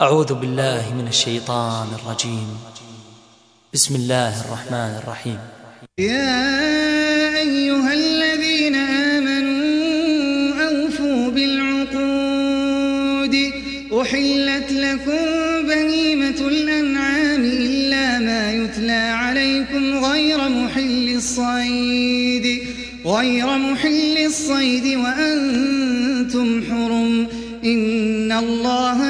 أعوذ بالله من الشيطان الرجيم. بسم الله الرحمن الرحيم. يا أيها الذين آمنوا أوفوا بالعقود. أحلت لكم بهيمة الأنعام إلا ما يتلى عليكم غير محل الصيد. غير محل الصيد وأنتم حرم. إن الله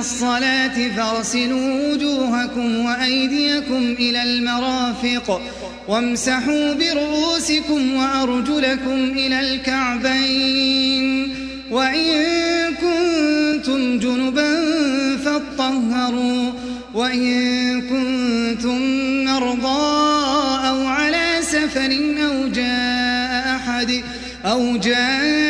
الصلاة فاغسلوا وجوهكم وأيديكم إلى المرافق وامسحوا برؤوسكم وأرجلكم إلى الكعبين وإن كنتم جنبا فاطهروا وإن كنتم مرضى أو على سفر أو جاء أحد أو جاء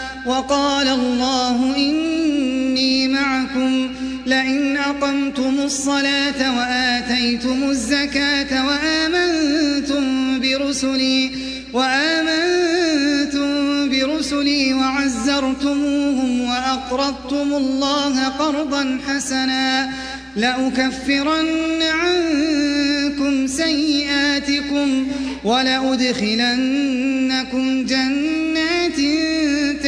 وقال الله إني معكم لئن أقمتم الصلاة وآتيتم الزكاة وآمنتم برسلي وآمنتم برسلي وعزرتموهم وأقرضتم الله قرضا حسنا لأكفرن عنكم سيئاتكم ولأدخلنكم جنات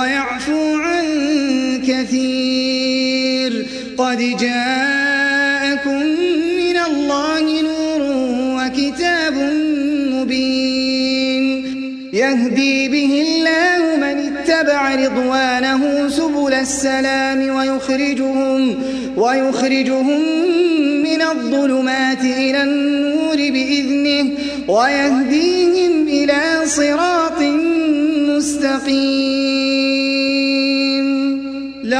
ويعفو عن كثير. قد جاءكم من الله نور وكتاب مبين. يهدي به الله من اتبع رضوانه سبل السلام ويخرجهم ويخرجهم من الظلمات إلى النور بإذنه ويهديهم إلى صراط مستقيم.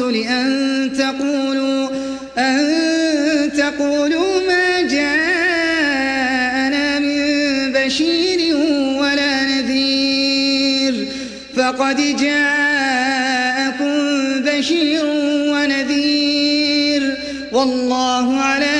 الرسل أن تقولوا أن تقولوا ما جاءنا من بشير ولا نذير. فقد جاءكم بشير ونذير. والله على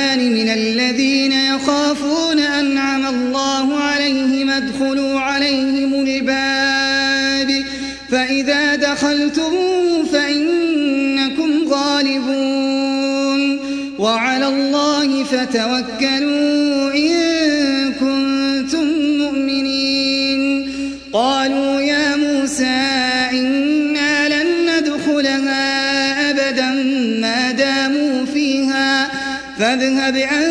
يخافون أنعم الله عليهم ادخلوا عليهم الباب. فإذا دخلتموه فإنكم غالبون. وعلى الله فتوكلوا إن كنتم مؤمنين. قالوا يا موسى إنا لن ندخلها أبدا ما داموا فيها. فاذهب أنت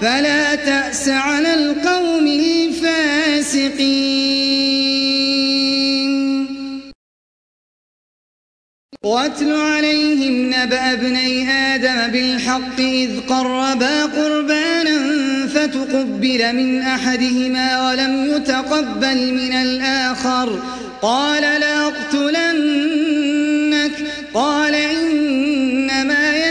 فلا تأس على القوم الفاسقين. واتل عليهم نبأ ابني آدم بالحق إذ قربا قربانا فتقبل من أحدهما ولم يتقبل من الآخر. قال لأقتلنك قال إنما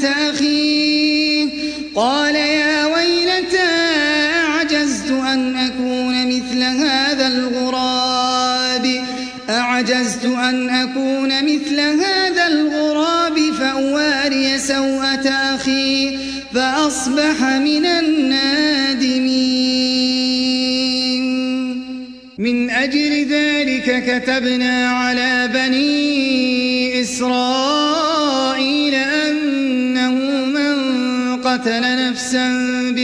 سوءة أخيه قال يا ويلتى أعجزت أن أكون مثل هذا الغراب؟ أعجزت أن أكون مثل هذا الغراب فأواري سوءة أخي فأصبح من النادمين. من أجل ذلك كتبنا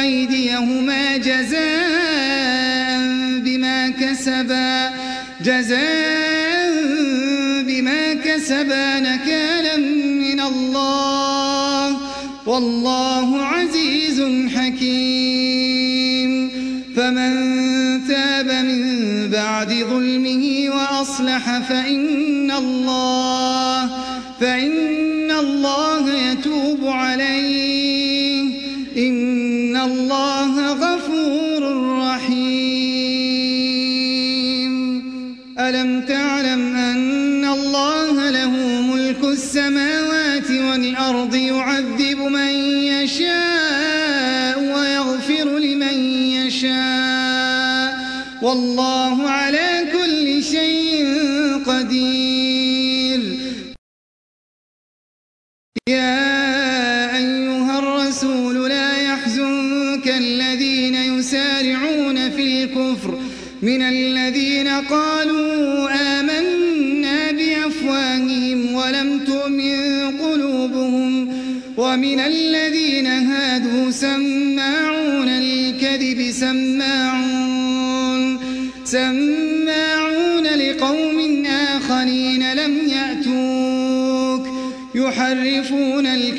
أيديهما جزاء بما كسبا جزاء بما كسبا نكالا من الله. والله عزيز حكيم. فمن تاب من بعد ظلمه وأصلح فإن الله فإن الله يتوب عليه.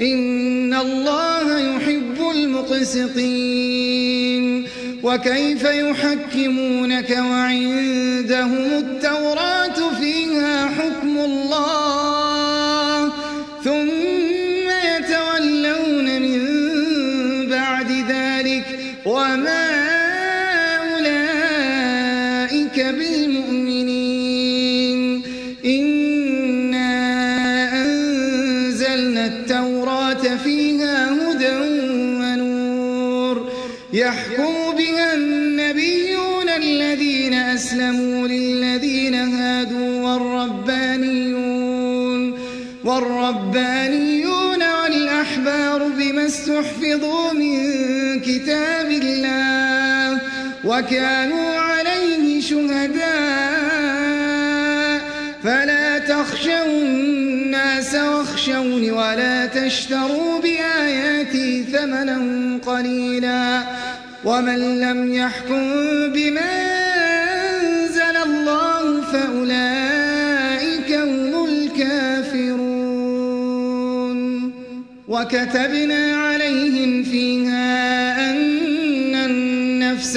إن الله يحب المقسطين. وكيف يحكمونك وعندهم التوراة؟ وكانوا عليه شهداء. فلا تخشوا الناس واخشوني ولا تشتروا بآياتي ثمنا قليلا. ومن لم يحكم بما أنزل الله فأولئك هم الكافرون. وكتبنا عليهم فيها أن النفس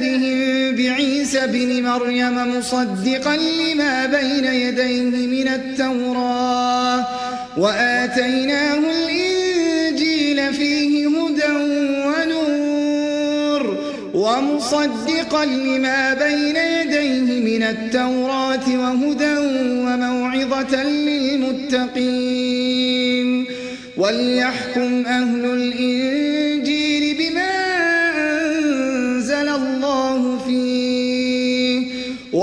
آثارهم بعيسى بن مريم مصدقا لما بين يديه من التوراة وآتيناه الإنجيل فيه هدى ونور ومصدقا لما بين يديه من التوراة وهدى وموعظة للمتقين وليحكم أهل الإنجيل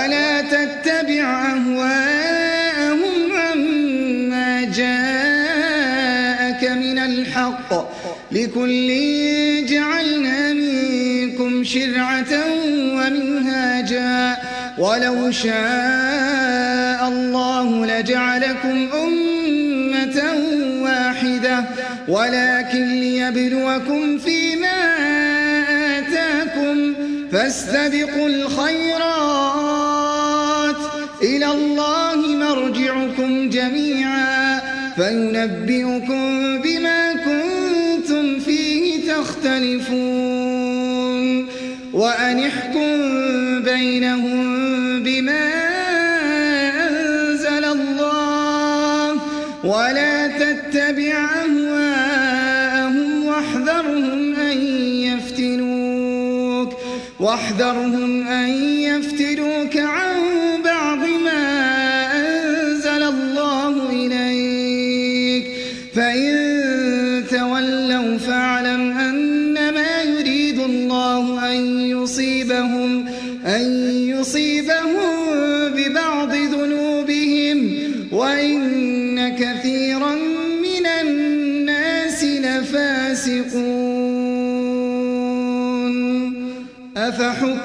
ولا تتبع أهواءهم عما جاءك من الحق. لكل جعلنا منكم شرعة ومنهاجا. ولو شاء الله لجعلكم أمة واحدة. ولكن ليبلوكم فيما آتاكم. فاستبقوا الخيرات. إلى الله مرجعكم جميعا فينبئكم بما كنتم فيه تختلفون. وأن احكم بينهم بما أنزل الله ولا تتبع أهواءهم واحذرهم أن يفتنوك واحذرهم أن يفتنوك عن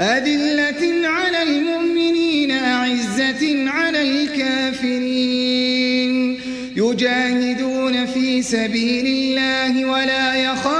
أذلة على المؤمنين أعزة على الكافرين. يجاهدون في سبيل الله ولا يخافون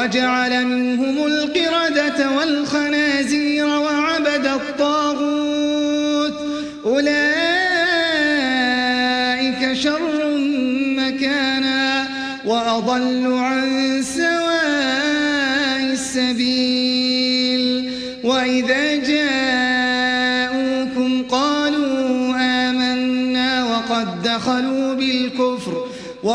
وجعل منهم القردة والخنازير وعبد الطاغوت. أولئك شر مكانا وأضل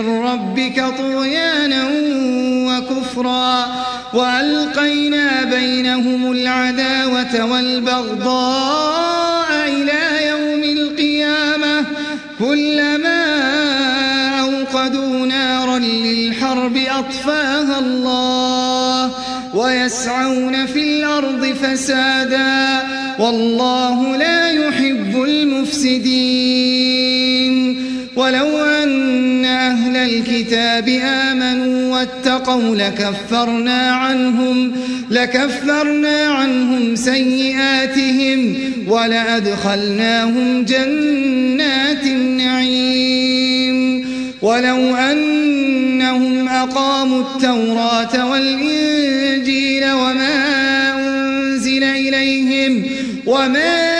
من ربك طغيانا وكفرا وألقينا بينهم العداوة والبغضاء إلى يوم القيامة كلما أوقدوا نارا للحرب أطفاها الله ويسعون في الأرض فسادا والله لا يحب المفسدين ولو أن أهل الكتاب آمنوا واتقوا لكفرنا عنهم لكفرنا عنهم سيئاتهم ولأدخلناهم جنات النعيم. ولو أنهم أقاموا التوراة والإنجيل وما أنزل إليهم وما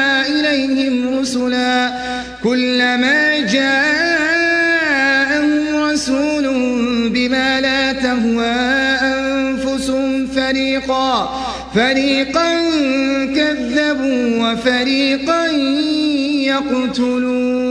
إليهم رسلا كلما جاءهم رسول بما لا تهوى أنفسهم فريقا فريقا كذبوا وفريقا يقتلون.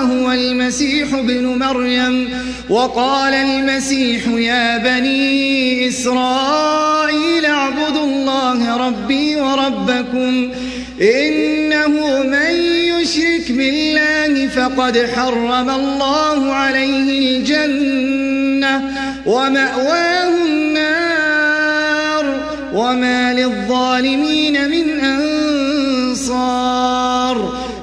هو المسيح ابن مريم وقال المسيح يا بني إسرائيل اعبدوا الله ربي وربكم إنه من يشرك بالله فقد حرم الله عليه الجنة ومأواه النار وما للظالمين من أنصار.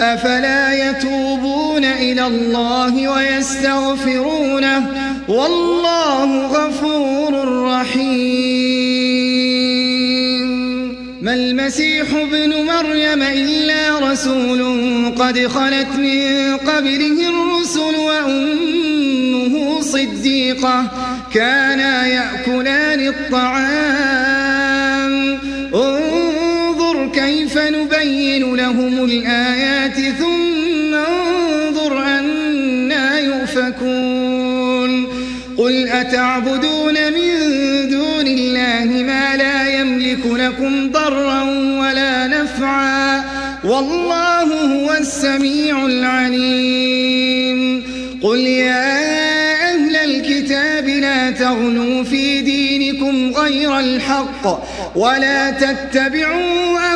أفلا يتوبون إلى الله ويستغفرونه؟ والله غفور رحيم. ما المسيح ابن مريم إلا رسول قد خلت من قبله الرسل وأمه صديقة. كانا يأكلان الطعام نبين لهم الآيات ثم انظر أنا يؤفكون. قل أتعبدون من دون الله ما لا يملك لكم ضرا ولا نفعا والله هو السميع العليم. قل يا أهل الكتاب لا تغلوا في دينكم غير الحق ولا تتبعوا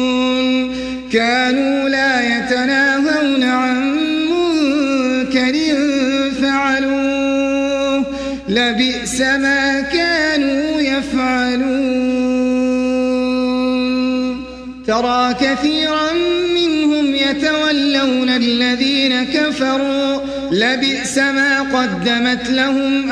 كانوا لا يتناهون عن منكر فعلوه. لبئس ما كانوا يفعلون. ترى كثيرا منهم يتولون الذين كفروا. لبئس ما قدمت لهم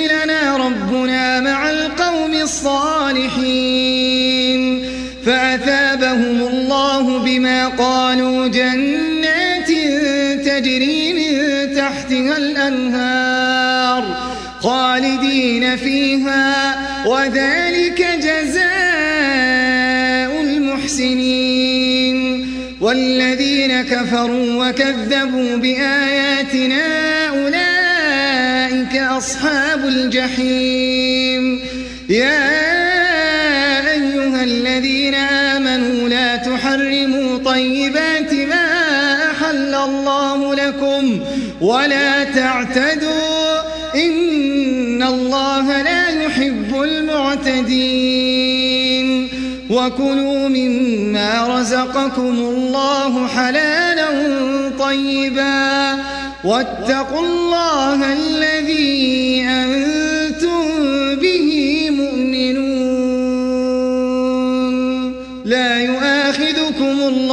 قالوا جنات تجري من تحتها الأنهار خالدين فيها وذلك جزاء المحسنين والذين كفروا وكذبوا بآياتنا أولئك أصحاب الجحيم. يا أيها الذين آمنوا لا تحرموا طيبات ما أحل الله لكم ولا تعتدوا إن الله لا يحب المعتدين وكلوا مما رزقكم الله حلالا طيبا واتقوا الله الذي أنتم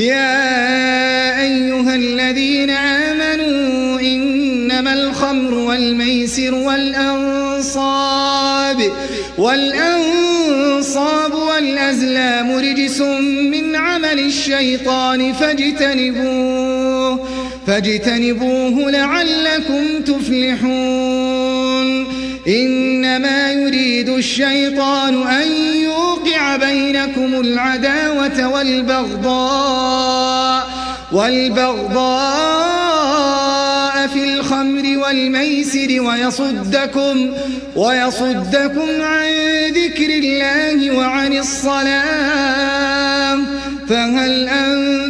يا أيها الذين آمنوا إنما الخمر والميسر والأنصاب والأنصاب والأزلام رجس من عمل الشيطان فاجتنبوه فاجتنبوه لعلكم تفلحون إنما يريد الشيطان أن يوقع بينكم العداوة والبغضاء والبغضاء في الخمر والميسر ويصدكم ويصدكم عن ذكر الله وعن الصلاة فهل أنتم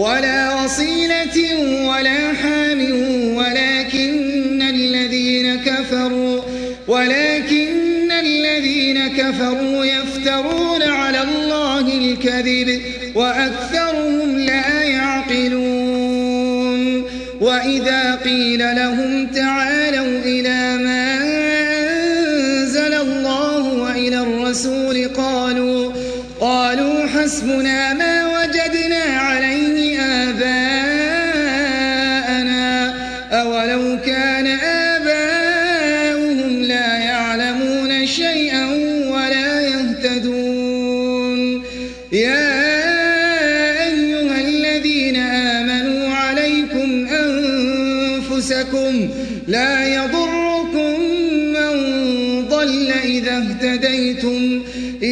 ولا وصيلة ولا حام ولكن الذين كفروا ولكن الذين كفروا يفترون على الله الكذب وأكثرهم لا يعقلون. وإذا قيل لهم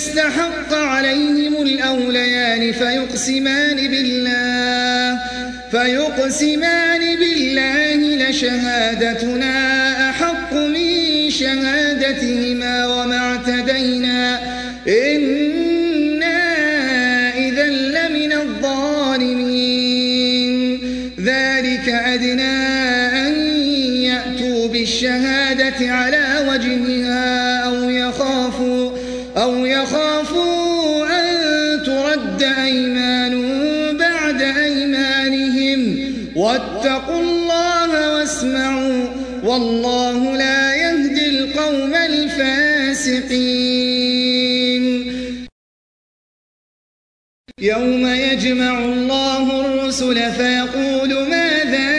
استحق عليهم الأوليان فيقسمان بالله فيقسمان بالله لشهادتنا أحق من شهادتهما وما اعتدينا. إنا إذا لمن الظالمين. ذلك أدنى أن يأتوا بالشهادة على والله لا يهدي القوم الفاسقين. يوم يجمع الله الرسل فيقول ماذا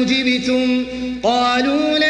أجبتم؟ قالوا لا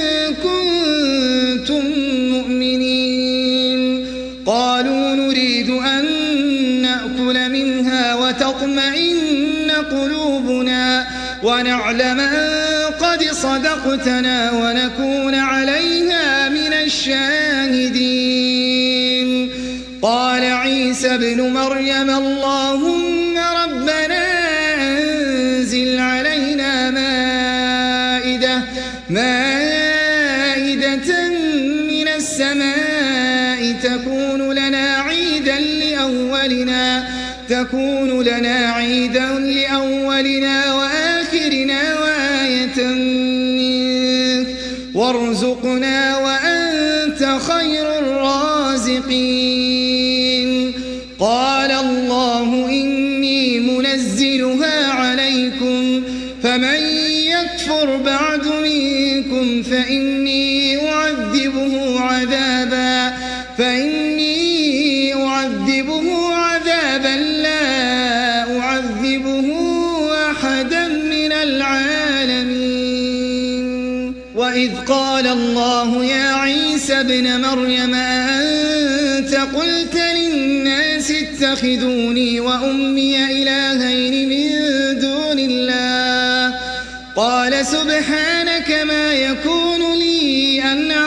ونعلم أن قد صدقتنا ونكون عليها من الشاهدين. قال عيسى ابن مريم اللهم قال الله يا عيسى ابن مريم أنت قلت للناس اتخذوني وأمي إلهين من دون الله قال سبحانك ما يكون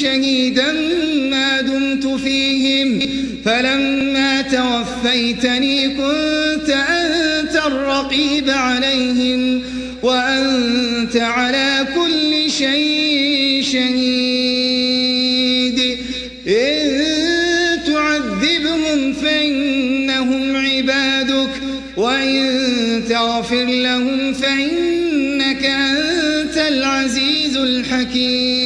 شهيدا ما دمت فيهم فلما توفيتني كنت أنت الرقيب عليهم وأنت على كل شيء شهيد. إن تعذبهم فإنهم عبادك وإن تغفر لهم فإنك أنت العزيز الحكيم.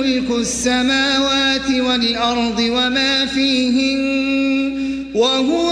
ملك السماوات والأرض وما فيهن وهو